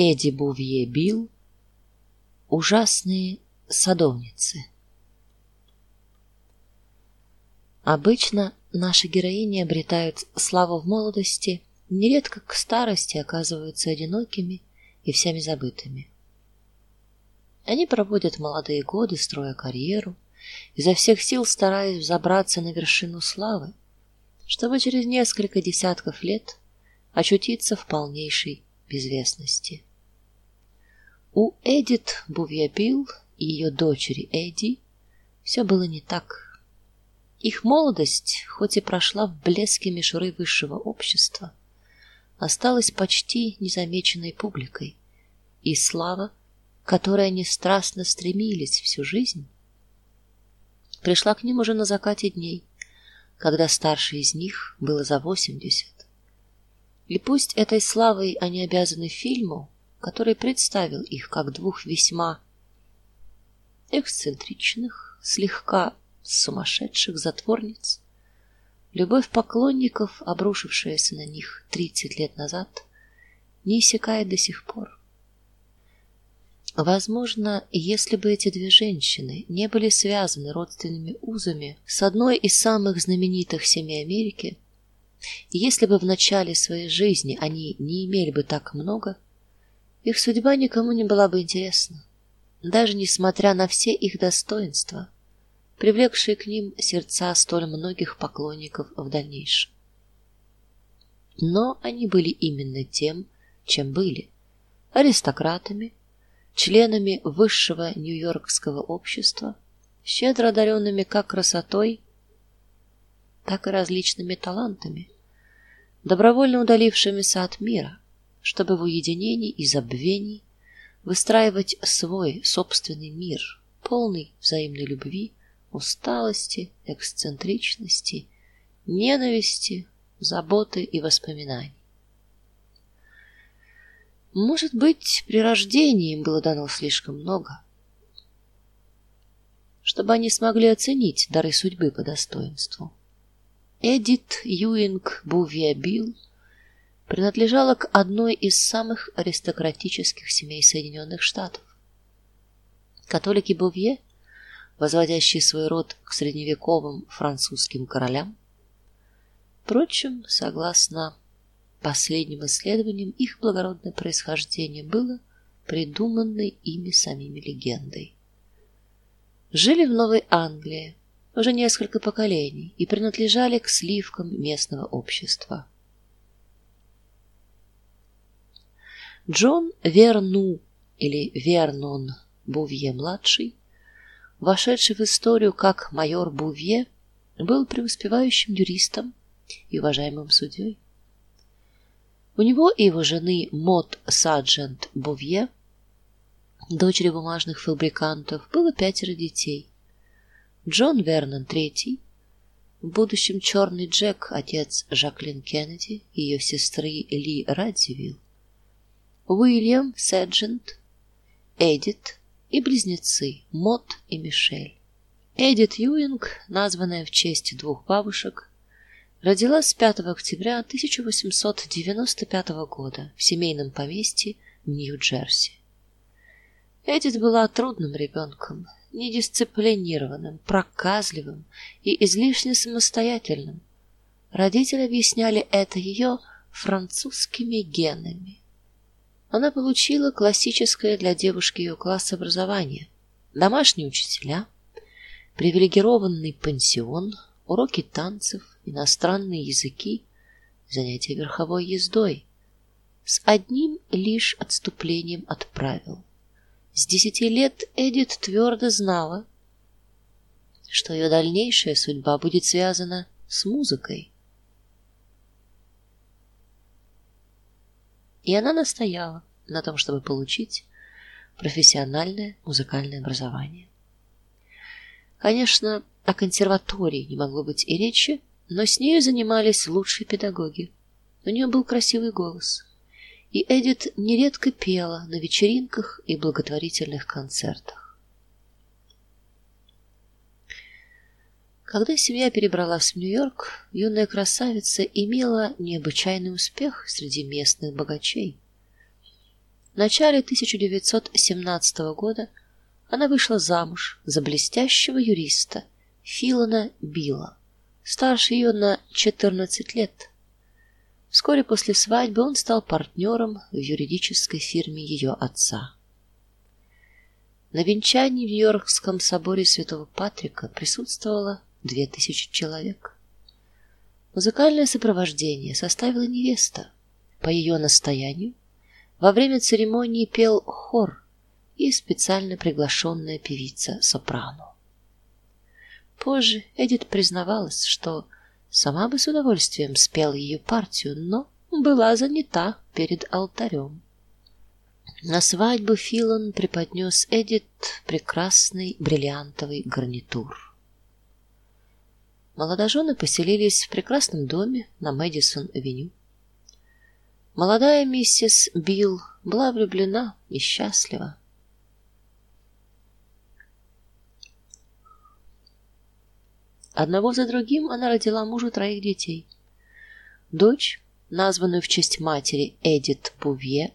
Эдди Бувье Билл Ужасные садовницы. Обычно наши героини обретают славу в молодости, нередко к старости оказываются одинокими и всеми забытыми. Они проводят молодые годы, строя карьеру, изо всех сил стараясь взобраться на вершину славы, чтобы через несколько десятков лет очутиться в полнейшей безвестности. У Эдит Бувьябил и ее дочери Эди все было не так. Их молодость, хоть и прошла в блеске мишуры высшего общества, осталась почти незамеченной публикой, и слава которой они страстно стремились всю жизнь, пришла к ним уже на закате дней, когда старший из них было за восемьдесят. И пусть этой славой они обязаны фильму, который представил их как двух весьма эксцентричных, слегка сумасшедших затворниц, любовь поклонников, обрушившаяся на них тридцать лет назад, не иссякает до сих пор. Возможно, если бы эти две женщины не были связаны родственными узами с одной из самых знаменитых семей Америки, если бы в начале своей жизни они не имели бы так много, их судьба никому не была бы интересна, даже несмотря на все их достоинства, привлекшие к ним сердца столь многих поклонников в дальнейшем. Но они были именно тем, чем были аристократами, членами высшего нью-йоркского общества, щедро одаренными как красотой, так и различными талантами, добровольно удалившимися от мира, чтобы в уединении и забвении выстраивать свой собственный мир, полный взаимной любви, усталости, эксцентричности, ненависти, заботы и воспоминаний. Может быть, при рождении им было дано слишком много, чтобы они смогли оценить дары судьбы по достоинству. Эдит Юинг Бувиабил принадлежала к одной из самых аристократических семей Соединенных Штатов. Католики Бувье, возводящие свой род к средневековым французским королям, впрочем, согласно Последним исследованием их благородное происхождение было придуманной ими самими легендой. Жили в Новой Англии уже несколько поколений и принадлежали к сливкам местного общества. Джон Верну или Вернон Бувье младший, вошедший в историю как майор Бувье, был преуспевающим юристом и уважаемым судьей. У него и его жены Мод Саджент Бовье, дочери бумажных фабрикантов, было пятеро детей. Джон Вернон III, в будущем черный Джек, отец Жаклин Кеннеди и ее сестры Ли Радзивилл, Уильям Саджент, Эдит и близнецы Мод и Мишель. Эдит Юинг, названная в честь двух бабушек, Родилась 5 октября 1895 года в семейном поместье Нью-Джерси. Эдит была трудным ребенком, недисциплинированным, проказливым и излишне самостоятельным. Родители объясняли это ее французскими генами. Она получила классическое для девушки ее класса образование: домашние учителя, привилегированный пансион, уроки танцев, иностранные языки, занятия верховой ездой с одним лишь отступлением от правил. С десяти лет Эдит твердо знала, что ее дальнейшая судьба будет связана с музыкой. И она настояла на том, чтобы получить профессиональное музыкальное образование. Конечно, о консерватории не могло быть и речи, но с ней занимались лучшие педагоги. У нее был красивый голос, и Эдит нередко пела на вечеринках и благотворительных концертах. Когда семья перебралась в Нью-Йорк, юная красавица имела необычайный успех среди местных богачей. начале 1917 года она вышла замуж за блестящего юриста Филона Билла, старше ее на 14 лет. Вскоре после свадьбы он стал партнером в юридической фирме ее отца. На венчании в Нью-Йоркском соборе Святого Патрика присутствовало две тысячи человек. Музыкальное сопровождение составила невеста. По ее настоянию во время церемонии пел хор и специально приглашенная певица сопрано. Позже Эдит признавалась, что сама бы с удовольствием спела ее партию, но была занята перед алтарем. На свадьбу Филон преподнес Эдит прекрасный бриллиантовый гарнитур. Молодожены поселились в прекрасном доме на Мэдисон-авеню. Молодая миссис Билл была влюблена и счастлива. Одного за другим она родила мужу троих детей. Дочь, названную в честь матери Эдит Бувье,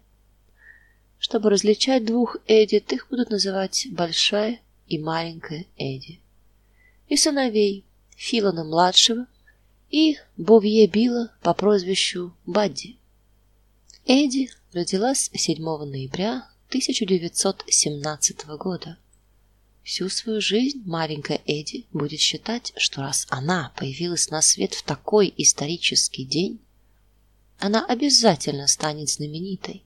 чтобы различать двух Эдит, их будут называть большая и маленькая Эди. И сыновей Филона младшего и Бовье Билла по прозвищу Бадди. Эди родилась 7 ноября 1917 года. Всю свою жизнь маленькая Эди будет считать, что раз она появилась на свет в такой исторический день, она обязательно станет знаменитой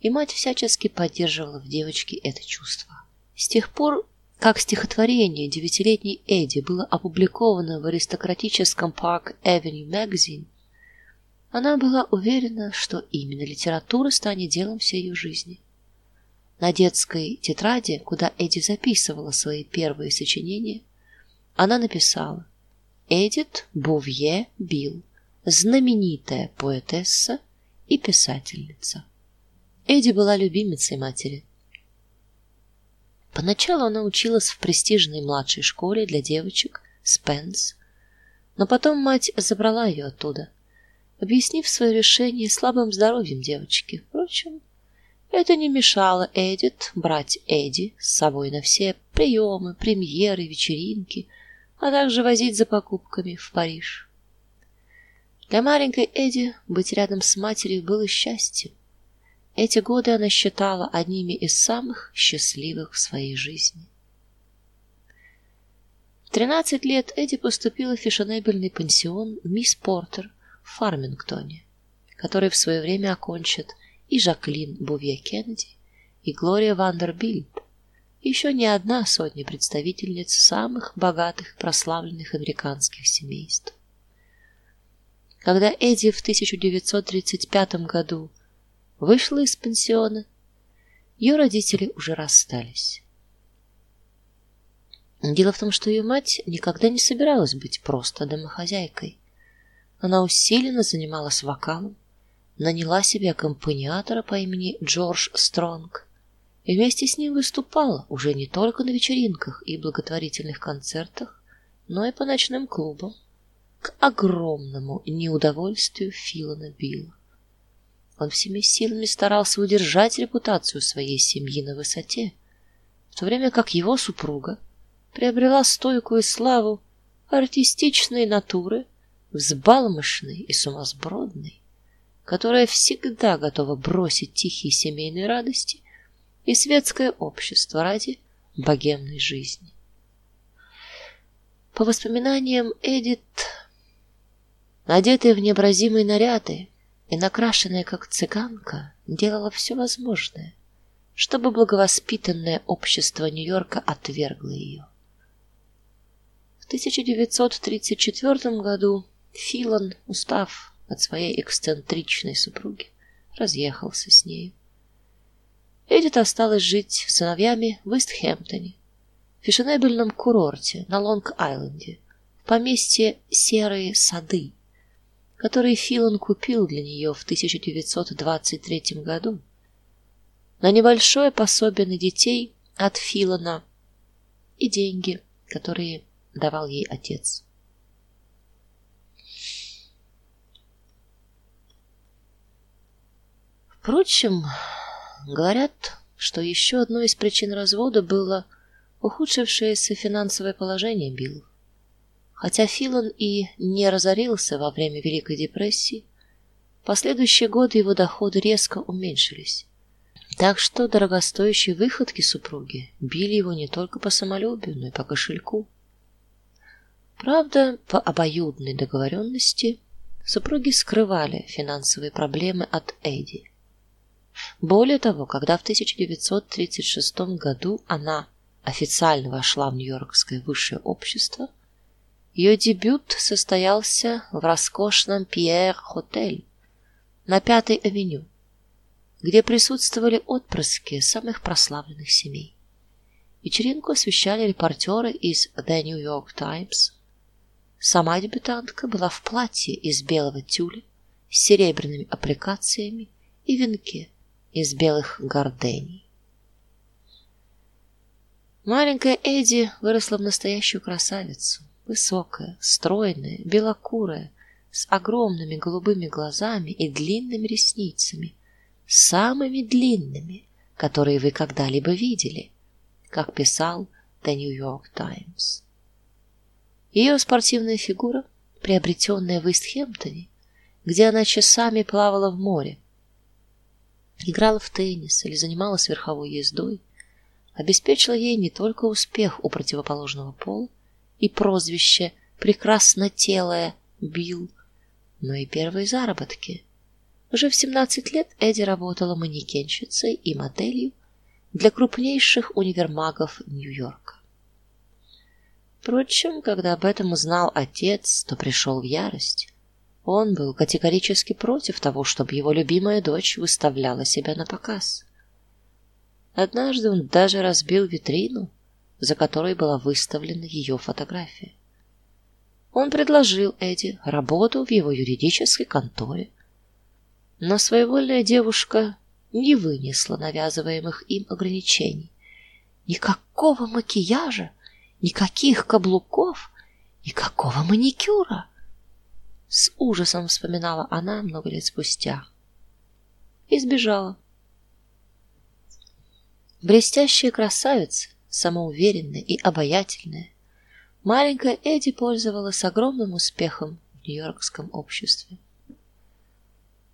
и мать всячески поддерживала в девочке это чувство. С тех пор, как стихотворение девятилетней Эди было опубликовано в аристократическом Park Avenue Magazine, она была уверена, что именно литература станет делом всей ее жизни. На детской тетради, куда Эди записывала свои первые сочинения, она написала: Эдит Бувье Билл, знаменитая поэтесса и писательница. Эди была любимицей матери. Поначалу она училась в престижной младшей школе для девочек Спенс, но потом мать забрала ее оттуда, объяснив свое решение слабым здоровьем девочки. Впрочем, это не мешало Эдит брать Эди с собой на все приемы, премьеры, вечеринки, а также возить за покупками в Париж. Для маленькой Эди быть рядом с матерью было счастьем. Эти годы она считала одними из самых счастливых в своей жизни. В 13 лет Эди поступила в фешенебельный пансион Мисс Портер в Фармингтоне, который в свое время окончат и Жаклин Бувье Кеннеди, и Глория Вандербильд, и еще не одна сотня представительниц самых богатых, прославленных американских семейств. Когда Эди в 1935 году вышла из пансиона, ее родители уже расстались. Дело в том, что ее мать никогда не собиралась быть просто домохозяйкой. Она усиленно занималась вокалом, наняла себе аккомпаниатора по имени Джордж Стронг и вместе с ним выступала уже не только на вечеринках и благотворительных концертах, но и по ночным клубам к огромному неудовольствию Филана Билла. Он всеми силами старался удержать репутацию своей семьи на высоте, в то время как его супруга приобрела стойкую славу артистичной натуры, взбалмошной и сумасбродной, которая всегда готова бросить тихие семейные радости и светское общество ради богемной жизни. По воспоминаниям Эдит, одетая в необразимые наряды, и накрашенная как цыганка делала все возможное, чтобы благовоспитанное общество Нью-Йорка отвергло ее. В 1934 году Филан, устав от своей эксцентричной супруги, разъехался с ней. Эдит осталась жить с сыновьями в Истхэмптоне, фешенебельном курорте на Лонг-Айленде, в поместье Серые сады который Филон купил для нее в 1923 году. На небольшое пособие на детей от Филона и деньги, которые давал ей отец. Впрочем, Говорят, что еще одной из причин развода было ухудшившееся финансовое положение Биллов. Хотя Филон и не разорился во время Великой депрессии, последующие годы его доходы резко уменьшились. Так что дорогостоящие выходки супруги били его не только по самолюбию, но и по кошельку. Правда, по обоюдной договоренности супруги скрывали финансовые проблемы от Эдди. Более того, когда в 1936 году она официально вошла в Нью-Йоркское высшее общество, ее дебют состоялся в роскошном Пьер Хотель на Пятой авеню, где присутствовали отпрыски самых прославленных семей. Вечеринку освещали репортеры из The New York Times. Сама дебютантка была в платье из белого тюля с серебряными аппликациями и венке из белых гордений. Маленькая Эдди выросла в настоящую красавицу, высокая, стройная, белокурая, с огромными голубыми глазами и длинными ресницами, самыми длинными, которые вы когда-либо видели, как писал The New York Times. Ее спортивная фигура, приобретенная в Истхемптоне, где она часами плавала в море, играла в теннис или занималась верховой ездой, обеспечила ей не только успех у противоположного пола и прозвище прекраснотелая Билл, но и первые заработки. Уже в 17 лет Эдди работала манекенщицей и моделью для крупнейших универмагов Нью-Йорка. Впрочем, когда об этом узнал отец, то пришел в ярость. Он был категорически против того, чтобы его любимая дочь выставляла себя на показ. Однажды он даже разбил витрину, за которой была выставлена ее фотография. Он предложил Эди работу в его юридической конторе. Но своевольная девушка не вынесла навязываемых им ограничений. Никакого макияжа, никаких каблуков, никакого маникюра. С ужасом вспоминала она много лет спустя. И сбежала. Блестящая красавица, самоуверенная и обаятельная, маленькая Эдди пользовалась огромным успехом в нью-йоркском обществе.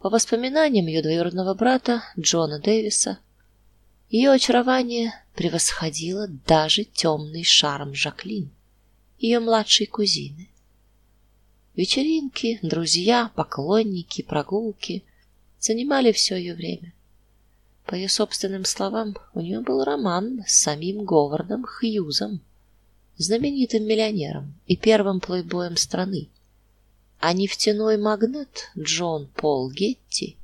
По воспоминаниям ее двоюродного брата Джона Дэвиса, ее очарование превосходило даже темный шарм Жаклин, ее младшей кузины. Вечеринки, друзья, поклонники, прогулки занимали все ее время. По ее собственным словам, у нее был роман с самим Говардом Хьюзом, знаменитым миллионером и первым плейбоем страны. А нефтяной магнат Джон Пол Гетти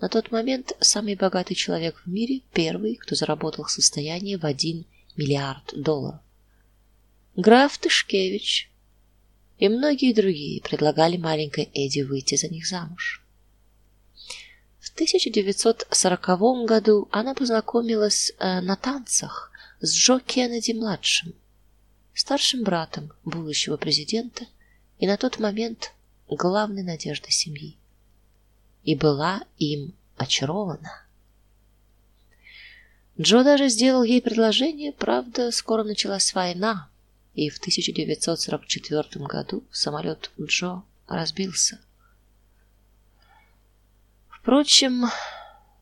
на тот момент самый богатый человек в мире, первый, кто заработал состояние в один миллиард долларов. Граф Тышкевич и многие другие предлагали маленькой Эдди выйти за них замуж. В 1940 году она познакомилась э, на танцах с Джо Кеннеди младшим, старшим братом будущего президента и на тот момент главной надеждой семьи. И была им очарована. Джо даже сделал ей предложение, правда, скоро началась война, и в 1944 году самолет Джо разбился. Впрочем,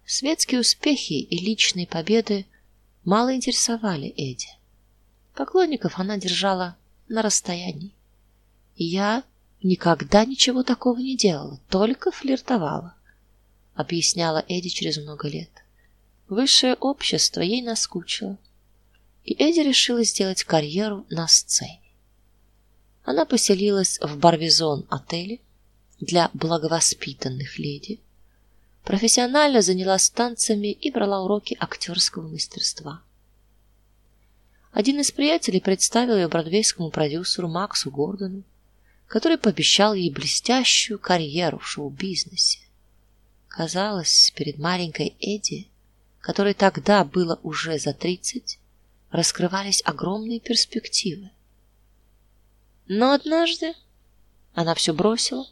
светские успехи и личные победы мало интересовали Эди. Поклонников она держала на расстоянии. я никогда ничего такого не делала, только флиртовала, объясняла Эди через много лет. Высшее общество ей наскучило, и Эди решила сделать карьеру на сцене. Она поселилась в Барвизон отеле для благовоспитанных леди профессионально занялась танцами и брала уроки актерского мастерства. Один из приятелей представил ее бродвейскому продюсеру Максу Гордону, который пообещал ей блестящую карьеру в шоу-бизнесе. Казалось, перед маленькой Эдди, которой тогда было уже за тридцать, раскрывались огромные перспективы. Но однажды она все бросила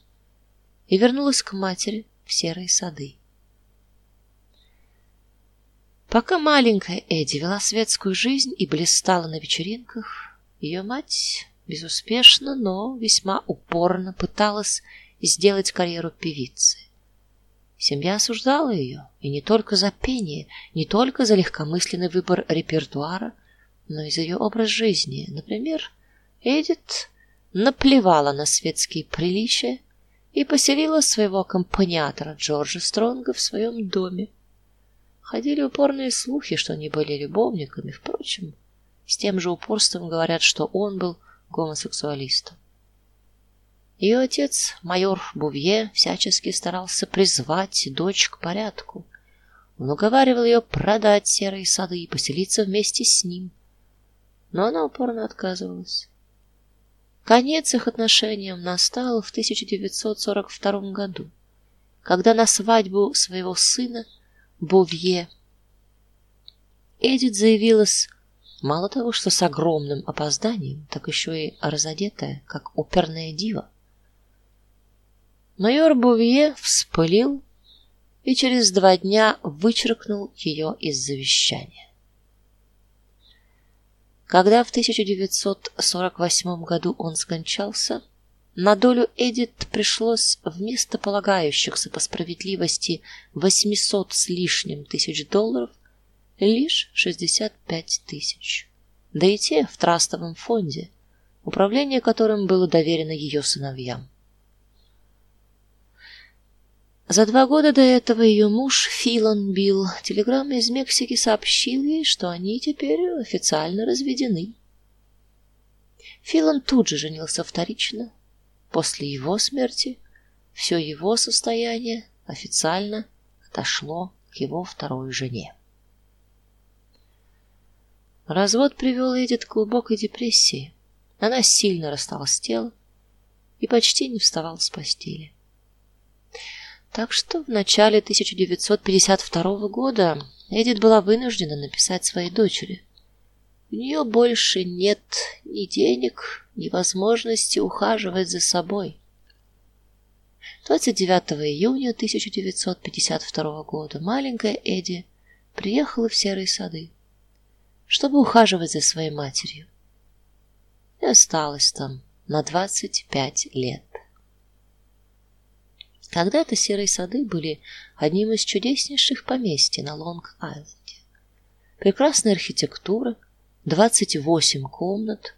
и вернулась к матери в серые сады. Пока маленькая Эдди вела светскую жизнь и блистала на вечеринках, ее мать безуспешно, но весьма упорно пыталась сделать карьеру певицы. Семья осуждала ее, и не только за пение, не только за легкомысленный выбор репертуара, но и за ее образ жизни. Например, Эдит наплевала на светские приличия и поселила своего аккомпаниатора Джорджа Стронга в своем доме. Ходили упорные слухи, что они были любовниками, впрочем, с тем же упорством говорят, что он был гомосексуалистом. Ее отец, майор Бувье, всячески старался призвать дочь к порядку. Он уговаривал ее продать серые сады и поселиться вместе с ним. Но она упорно отказывалась. Конец их отношениям настал в 1942 году, когда на свадьбу своего сына Бувье Эдит заявилась мало того, что с огромным опозданием, так еще и разодетая, как оперная дива. Майор Бувье вспылил и через два дня вычеркнул ее из завещания. Когда в 1948 году он скончался, на долю Эдит пришлось вместо полагающихся по справедливости 800 с лишним тысяч долларов лишь 65 тысяч. Да и те в трастовом фонде, управление которым было доверено ее сыновьям. За два года до этого ее муж Филон Билл телеграммой из Мексики сообщил ей, что они теперь официально разведены. Филон тут же женился вторично. После его смерти все его состояние официально отошло к его второй жене. Развод привел Эдит к глубокой депрессии. Она сильно растолстела и почти не вставала с постели. Так что в начале 1952 года Эдит была вынуждена написать своей дочери. У нее больше нет ни денег, ни возможности ухаживать за собой. 29 июня 1952 года маленькая Эди приехала в Серые сады, чтобы ухаживать за своей матерью. И осталась там на 25 лет. Когда-то серые сады были одним из чудеснейших поместий на Лонг-Айленде. Прекрасная архитектура, 28 комнат,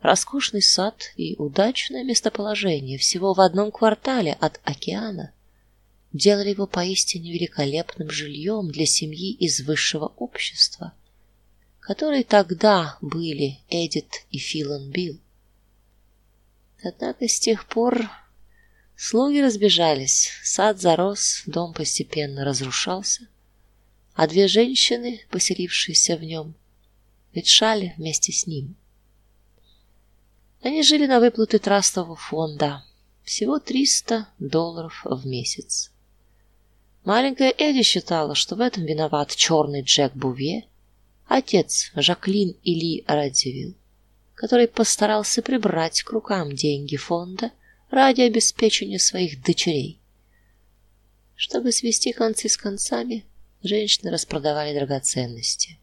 роскошный сад и удачное местоположение всего в одном квартале от океана делали его поистине великолепным жильем для семьи из высшего общества, которые тогда были Эдит и Филан Билл. Однако с тех пор Слуги разбежались, сад зарос, дом постепенно разрушался, а две женщины, поселившиеся в нем, ветшали вместе с ним. Они жили на выплаты трастового фонда, всего 300 долларов в месяц. Маленькая Эдди считала, что в этом виноват черный Джек Бувье, отец Жаклин Или Радзивилл, который постарался прибрать к рукам деньги фонда ради обеспечения своих дочерей. Чтобы свести концы с концами, женщины распродавали драгоценности.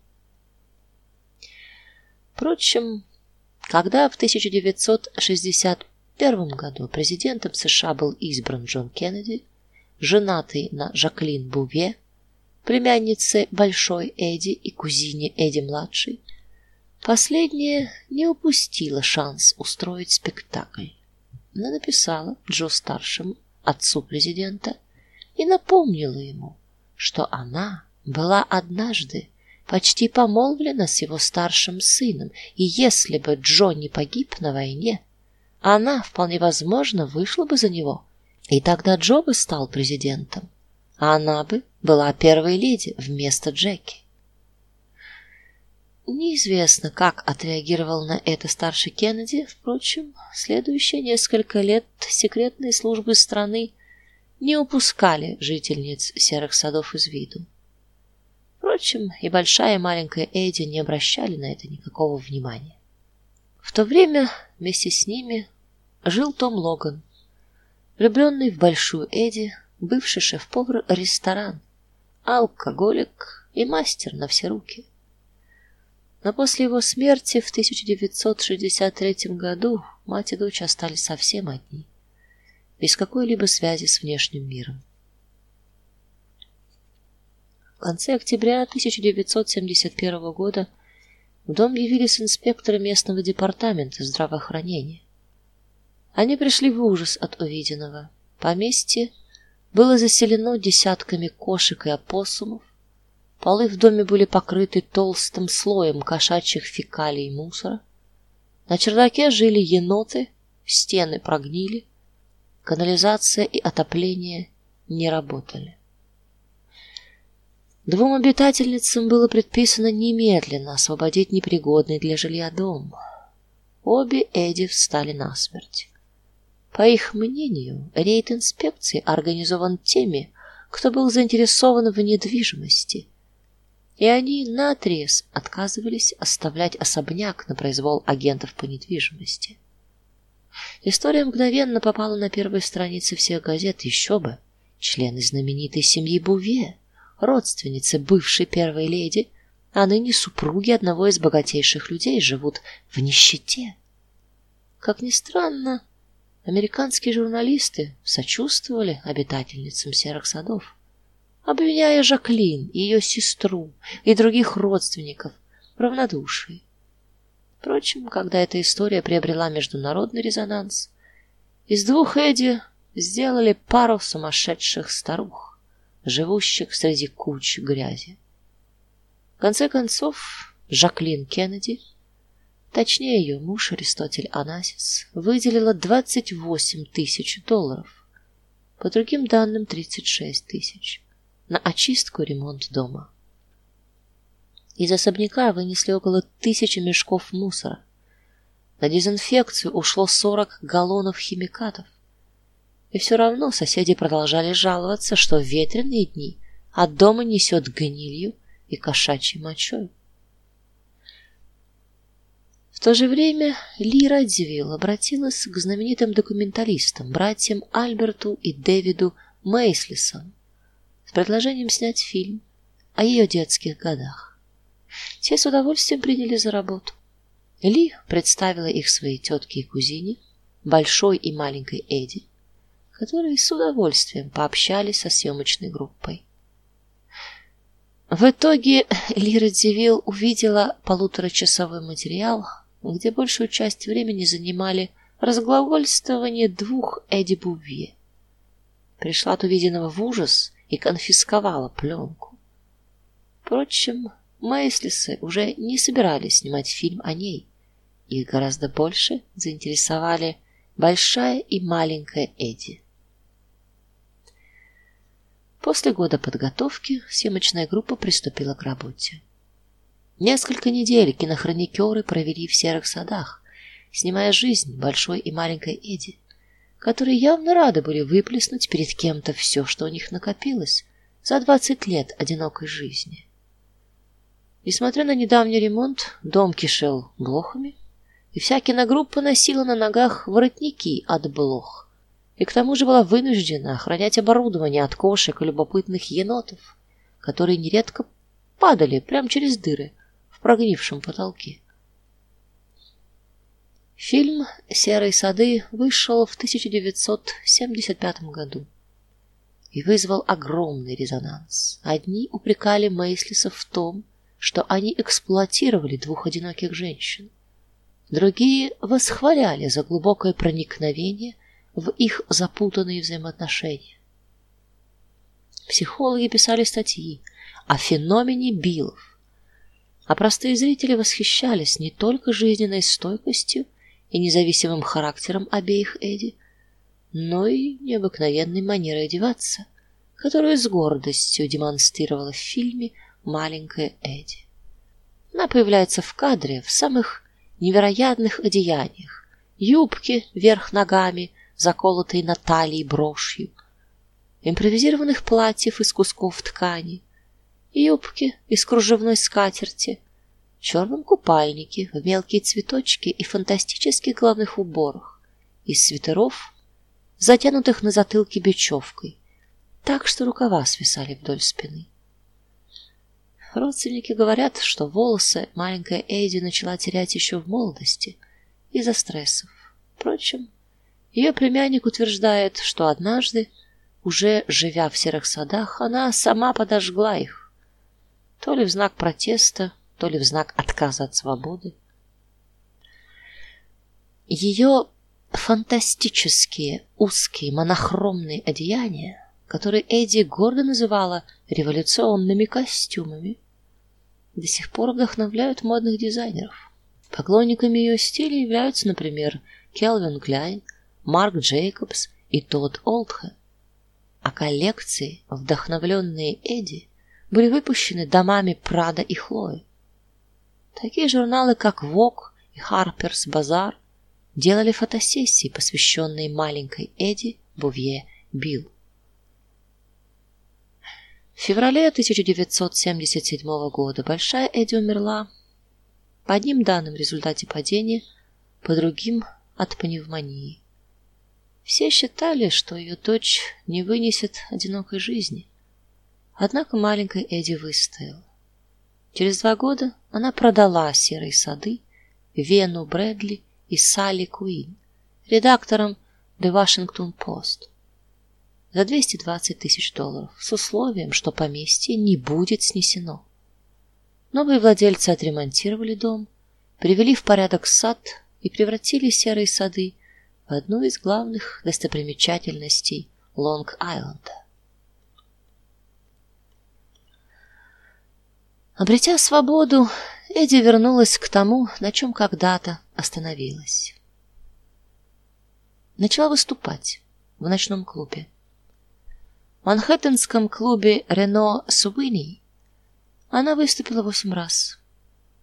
Впрочем, когда в 1961 году президентом США был избран Джон Кеннеди, женатый на Жаклин Буве, племяннице большой Эди и кузине Эди младшей, последняя не упустила шанс устроить спектакль. Она написала Джо старшему, отцу президента, и напомнила ему, что она была однажды почти помолвлена с его старшим сыном, и если бы Джо не погиб на войне, она вполне возможно вышла бы за него, и тогда Джо бы стал президентом, а она бы была первой леди вместо Джеки. Неизвестно, как отреагировал на это старший Кеннеди. Впрочем, следующие несколько лет секретные службы страны не упускали жительниц серых садов из виду. Впрочем, и большая и маленькая Эдди не обращали на это никакого внимания. В то время вместе с ними жил Том Логан, влюбленный в большую Эдди, бывший шеф-повар ресторан, алкоголик и мастер на все руки. Но после его смерти в 1963 году мать и дочь остались совсем одни, без какой-либо связи с внешним миром. Конце октября 1971 года в дом явились инспекторы местного департамента здравоохранения. Они пришли в ужас от увиденного. Поместье было заселено десятками кошек и опоссумов. Полы в доме были покрыты толстым слоем кошачьих фекалий и мусора. На чердаке жили еноты, стены прогнили, канализация и отопление не работали. Двум обитательницам было предписано немедленно освободить непригодный для жилья дом. Обе Эди встали насмерть. По их мнению, рейд инспекции организован теми, кто был заинтересован в недвижимости, и они наотрез отказывались оставлять особняк на произвол агентов по недвижимости. История мгновенно попала на первые страницы всех газет, еще бы. Члены знаменитой семьи Буве родственницы бывшей первой леди, а ныне супруги одного из богатейших людей живут в нищете. Как ни странно, американские журналисты сочувствовали обитательницам серых садов, обвиняя Жаклин, ее сестру и других родственников в равнодушии. Впрочем, когда эта история приобрела международный резонанс, из двух Эдди сделали пару сумасшедших старух живущих среди куч грязи. В конце концов, Жаклин Кеннеди, точнее ее муж Аристотель Анасис, выделила 28 тысяч долларов, по другим данным 36 тысяч, на очистку и ремонт дома. Из особняка вынесли около тысячи мешков мусора. На дезинфекцию ушло 40 галлонов химикатов. И все равно соседи продолжали жаловаться, что в ветреные дни от дома несет гнилью и кошачьей мочой. В то же время Лира Радзивилл обратилась к знаменитым документалистам, братьям Альберту и Дэвиду Мейслисам, с предложением снять фильм о ее детских годах. Те с удовольствием приняли за работу. Ли представила их своей тетке и кузине, большой и маленькой Эди, которые с удовольствием пообщались со съемочной группой. В итоге Лира Дивил увидела полуторачасовой материал, где большую часть времени занимали разглагольствование двух Эдди Бувье. Пришла от увиденного в ужас и конфисковала пленку. Впрочем, Мэйслисы уже не собирались снимать фильм о ней. Их гораздо больше заинтересовали большая и маленькая Эдди. После года подготовки съемочная группа приступила к работе. Несколько недель кинохроникеры провели в серых садах, снимая жизнь большой и маленькой Эди, которые явно рады были выплеснуть перед кем-то все, что у них накопилось за двадцать лет одинокой жизни. Несмотря на недавний ремонт, дом кишел блохами, и вся киногруппа носила на ногах воротники от блох и к тому же была вынуждена охранять оборудование от кошек и любопытных енотов, которые нередко падали прямо через дыры в прогнившем потолке. Фильм Серые сады вышел в 1975 году и вызвал огромный резонанс. Одни упрекали Мейслисов в том, что они эксплуатировали двух одиноких женщин. Другие восхваляли за глубокое проникновение в их запутанные взаимоотношения. Психологи писали статьи о феномене Биллов, а простые зрители восхищались не только жизненной стойкостью и независимым характером обеих Эди, но и необыкновенной манерой одеваться, которую с гордостью демонстрировала в фильме маленькая Эди. Она появляется в кадре в самых невероятных одеяниях: юбки вверх ногами, заколотой на талии брошью, импровизированных платьев из кусков ткани, юбки из кружевной скатерти, черном купальнике в мелкие цветочки и фантастических головных уборах, из свитеров, затянутых на затылке бечевкой, так что рукава свисали вдоль спины. Родственники говорят, что волосы маленькая Эйди начала терять еще в молодости из-за стрессов. Впрочем, ее племянник утверждает, что однажды, уже живя в серых садах, она сама подожгла их, то ли в знак протеста, то ли в знак отказа от свободы. Ее фантастические узкие монохромные одеяния, которые Эдди гордо называла революционными костюмами, до сих пор вдохновляют модных дизайнеров. Поклонниками ее стиля являются, например, Келвин Клайн, Марк Джейкобс и Тодд Олдхэм. А коллекции, вдохновленные Эдди, были выпущены домами Прада и Хлои. Такие журналы, как Vogue и Harper's Bazaar, делали фотосессии, посвященные маленькой Эдди Бувье Билл. В феврале 1977 года большая Эдди умерла по одним данным в результате падения, по другим от пневмонии. Все считали, что ее дочь не вынесет одинокой жизни. Однако маленькая Эдди выстояла. Через два года она продала Серые сады Вену Брэдли и Салли Куин, редактором The Washington Post за 220 тысяч долларов с условием, что поместье не будет снесено. Новые владельцы отремонтировали дом, привели в порядок сад и превратили серые сады в одну из главных достопримечательностей Лонг-Айленда. Обретя свободу, Эдди вернулась к тому, на чем когда-то остановилась. Начала выступать в ночном клубе. В Манхэттенском клубе Рено Суини она выступила восемь раз,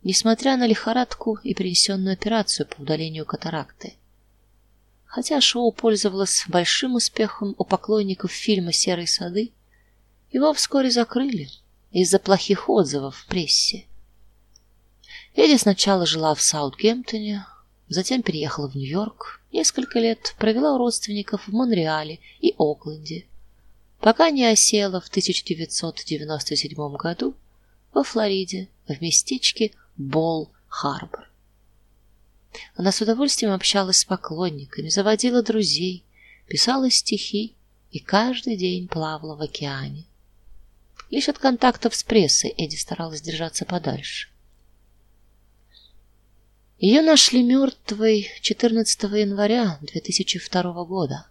несмотря на лихорадку и перенесенную операцию по удалению катаракты. Хотя шоу пользовалось большим успехом у поклонников фильма Серые сады, его вскоре закрыли из-за плохих отзывов в прессе. Эдди сначала жила в Саутгемптоне, затем переехала в Нью-Йорк, несколько лет провела у родственников в Монреале и Окленде, пока не осела в 1997 году во Флориде, в местечке Бол-Харбор. Она с удовольствием общалась с поклонниками, заводила друзей, писала стихи и каждый день плавала в океане. Лишь от контактов с прессой Эдди старалась держаться подальше. Ее нашли мертвой 14 января 2002 года.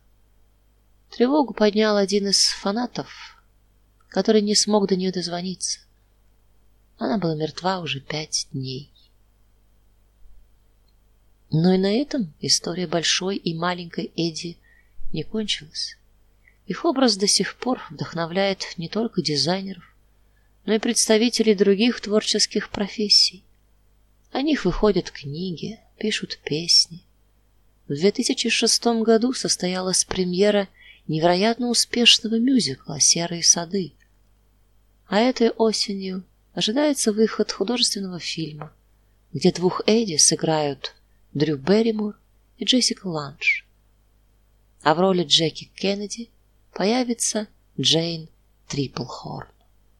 Тревогу поднял один из фанатов, который не смог до нее дозвониться. Она была мертва уже пять дней. Но и на этом история большой и маленькой Эдди не кончилась. Их образ до сих пор вдохновляет не только дизайнеров, но и представителей других творческих профессий. О них выходят книги, пишут песни. В 2006 году состоялась премьера невероятно успешного мюзикла Серые сады. А этой осенью ожидается выход художественного фильма, где двух Эдди сыграют Дрю Берримор и Джессика Ланж. А в роли Джеки Кеннеди появится Джейн Триплхорн.